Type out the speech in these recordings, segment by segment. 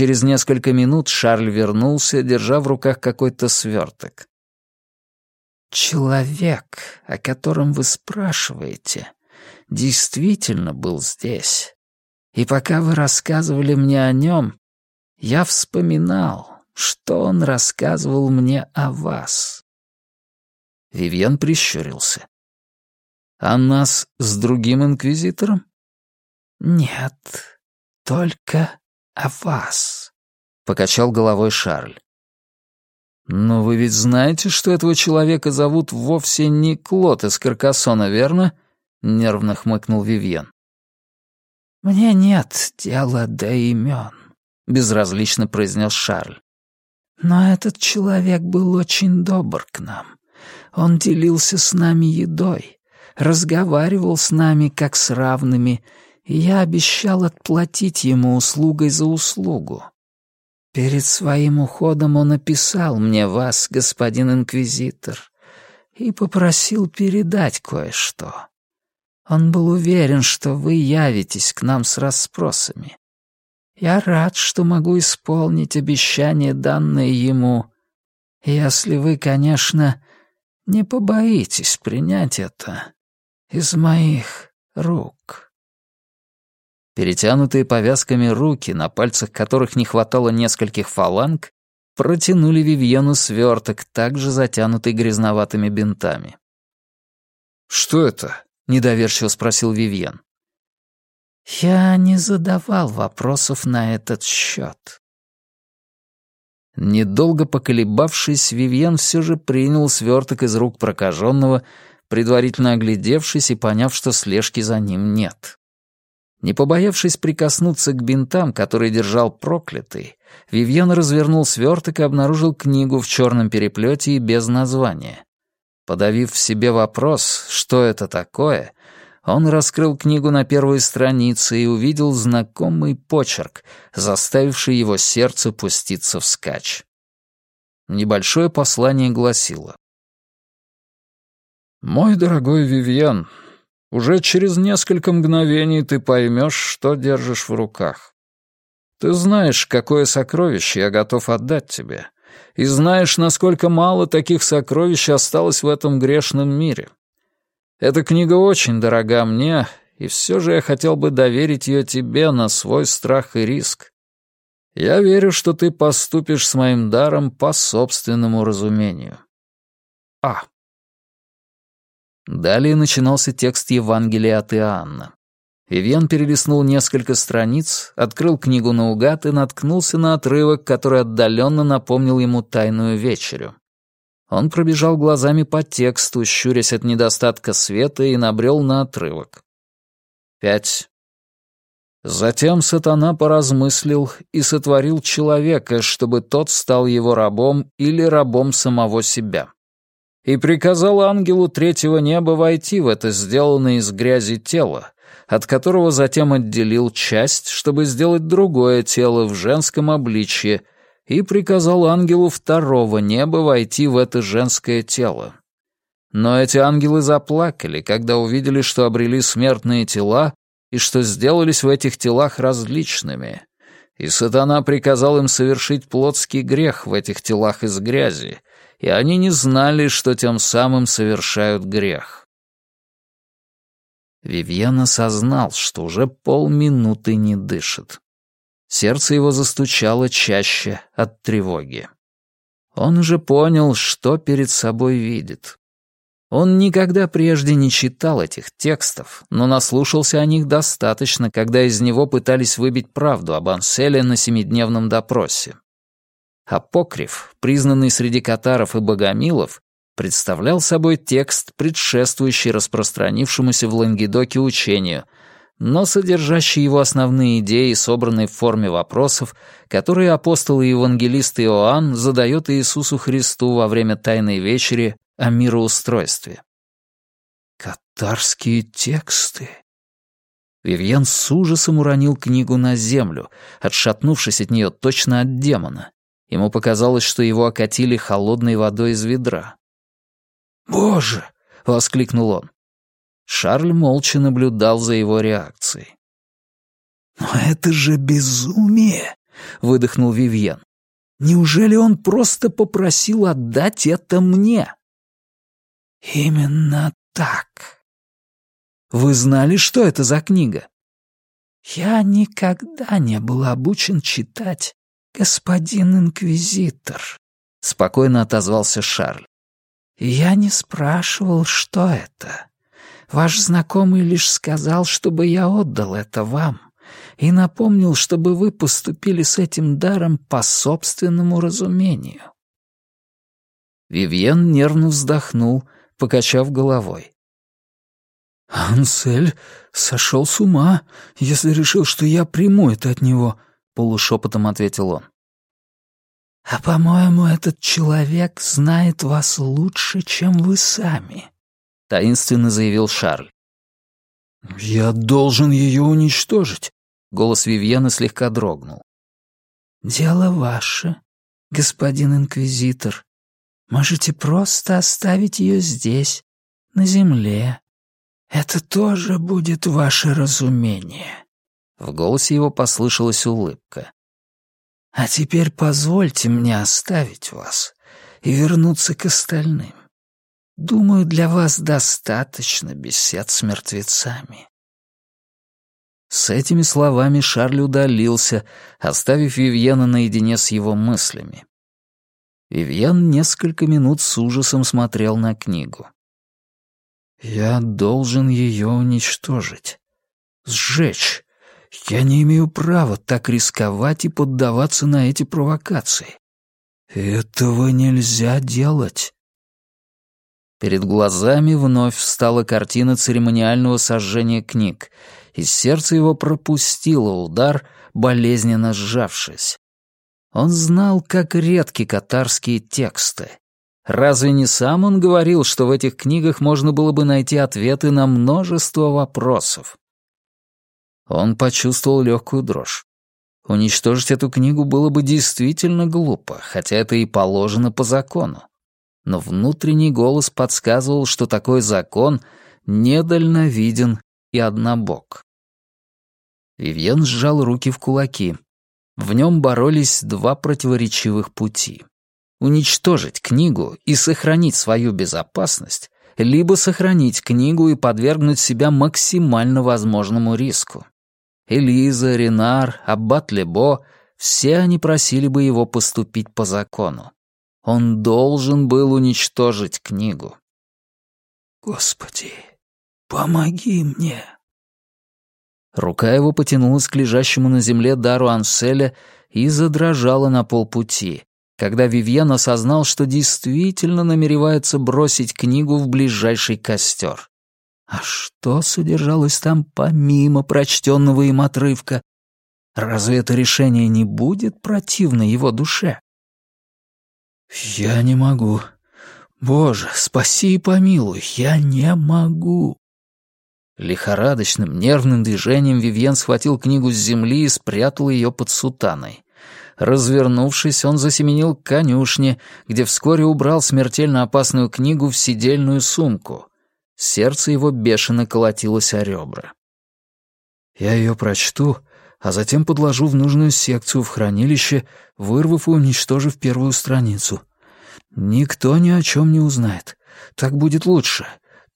Через несколько минут Шарль вернулся, держа в руках какой-то сверток. «Человек, о котором вы спрашиваете, действительно был здесь. И пока вы рассказывали мне о нем, я вспоминал, что он рассказывал мне о вас». Вивьен прищурился. «А нас с другим инквизитором?» «Нет, только о вас», — покачал головой Шарль. «Но вы ведь знаете, что этого человека зовут вовсе не Клод из Каркасона, верно?» — нервно хмыкнул Вивьен. «Мне нет дела до имен», — безразлично произнес Шарль. «Но этот человек был очень добр к нам. Он делился с нами едой, разговаривал с нами как с равными я обещал отплатить ему услугой за услугу. Перед своим уходом он описал мне вас, господин инквизитор, и попросил передать кое-что. Он был уверен, что вы явитесь к нам с расспросами. Я рад, что могу исполнить обещание, данное ему, если вы, конечно, не побоитесь принять это из моих рук». Перетянутые повязками руки, на пальцах которых не хватало нескольких фаланг, протянули Вивьену сверток, также затянутый грязноватыми бинтами. «Что это?» — недоверчиво спросил Вивьен. «Я не задавал вопросов на этот счет». Недолго поколебавшись, Вивьен все же принял сверток из рук прокаженного, предварительно оглядевшись и поняв, что слежки за ним нет. Не побоявшись прикоснуться к бинтам, которые держал проклятый, Вивьен развернул сверток и обнаружил книгу в черном переплете и без названия. Подавив в себе вопрос, что это такое, он раскрыл книгу на первой странице и увидел знакомый почерк, заставивший его сердце пуститься вскачь. Небольшое послание гласило. «Мой дорогой Вивьен, уже через несколько мгновений ты поймешь, что держишь в руках. Ты знаешь, какое сокровище я готов отдать тебе, и знаешь, насколько мало таких сокровищ осталось в этом грешном мире. Эта книга очень дорога мне, и все же я хотел бы доверить ее тебе на свой страх и риск. Я верю, что ты поступишь с моим даром по собственному разумению. А. Далее начинался текст Евангелия от Иоанна. Вивьен перелистнул несколько страниц, открыл книгу наугад и наткнулся на отрывок, который отдаленно напомнил ему тайную вечерю. Он пробежал глазами по тексту, щурясь от недостатка света, и набрел на отрывок. Пять. Затем сатана поразмыслил и сотворил человека, чтобы тот стал его рабом или рабом самого себя и приказал ангелу третьего неба войти в это сделанное из грязи тело, от которого затем отделил часть, чтобы сделать другое тело в женском обличье, и приказал ангелу второго неба войти в это женское тело. Но эти ангелы заплакали, когда увидели, что обрели смертные тела и что сделались в этих телах различными. И сатана приказал им совершить плотский грех в этих телах из грязи, и они не знали, что тем самым совершают грех. Вивьен осознал, что уже полминуты не дышит. Сердце его застучало чаще от тревоги. Он уже понял, что перед собой видит. Он никогда прежде не читал этих текстов, но наслушался о них достаточно, когда из него пытались выбить правду об Анселе на семидневном допросе. Апокриф, признанный среди катаров и богомилов, представлял собой текст, предшествующий распространившемуся в Лангедоке учению, но содержащий его основные идеи, собранные в форме вопросов, которые апостол и евангелист Иоанн задает Иисусу Христу во время Тайной Вечери о мироустройстве. Катарские тексты. Вивьен с ужасом уронил книгу на землю, отшатнувшись от нее точно от демона. Ему показалось, что его окатили холодной водой из ведра. «Боже!» — воскликнул он. Шарль молча наблюдал за его реакцией. «Но это же безумие!» — выдохнул Вивьен. «Неужели он просто попросил отдать это мне?» «Именно так». «Вы знали, что это за книга?» «Я никогда не был обучен читать, господин инквизитор», — спокойно отозвался Шарль. «Я не спрашивал, что это. Ваш знакомый лишь сказал, чтобы я отдал это вам, и напомнил, чтобы вы поступили с этим даром по собственному разумению». Вивьен нервно вздохнул, покачав головой. «Ансель сошел с ума, если решил, что я приму это от него», — полушепотом ответил он. «А, по-моему, этот человек знает вас лучше, чем вы сами», — таинственно заявил Шарль. «Я должен ее уничтожить», — голос Вивьена слегка дрогнул. «Дело ваше, господин инквизитор. Можете просто оставить ее здесь, на земле, «Это тоже будет ваше разумение». В голосе его послышалась улыбка. «А теперь позвольте мне оставить вас и вернуться к остальным. Думаю, для вас достаточно бесед с мертвецами». С этими словами Шарль удалился, оставив Вивьена наедине с его мыслями. Вивьен несколько минут с ужасом смотрел на книгу. Я должен ее уничтожить. Сжечь. Я не имею права так рисковать и поддаваться на эти провокации. Этого нельзя делать. Перед глазами вновь встала картина церемониального сожжения книг, и сердце его пропустило удар, болезненно сжавшись. Он знал, как редки катарские тексты. Разве не сам он говорил, что в этих книгах можно было бы найти ответы на множество вопросов? Он почувствовал легкую дрожь. Уничтожить эту книгу было бы действительно глупо, хотя это и положено по закону. Но внутренний голос подсказывал, что такой закон недальновиден и однобок. Вивьен сжал руки в кулаки. В нем боролись два противоречивых пути уничтожить книгу и сохранить свою безопасность, либо сохранить книгу и подвергнуть себя максимально возможному риску. Элиза, Ренар, Аббат Лебо — все они просили бы его поступить по закону. Он должен был уничтожить книгу. «Господи, помоги мне!» Рука его потянулась к лежащему на земле дару Анселя и задрожала на полпути, когда Вивьен осознал, что действительно намеревается бросить книгу в ближайший костер. А что содержалось там помимо прочтенного им отрывка? Разве это решение не будет противно его душе? «Я не могу. Боже, спаси и помилуй, я не могу!» Лихорадочным, нервным движением Вивьен схватил книгу с земли и спрятал ее под сутаной. Развернувшись, он засеменил к конюшне, где вскоре убрал смертельно опасную книгу в сидельную сумку. Сердце его бешено колотилось о ребра. «Я ее прочту, а затем подложу в нужную секцию в хранилище, вырвав и уничтожив первую страницу. Никто ни о чем не узнает. Так будет лучше.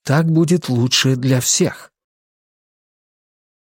Так будет лучше для всех».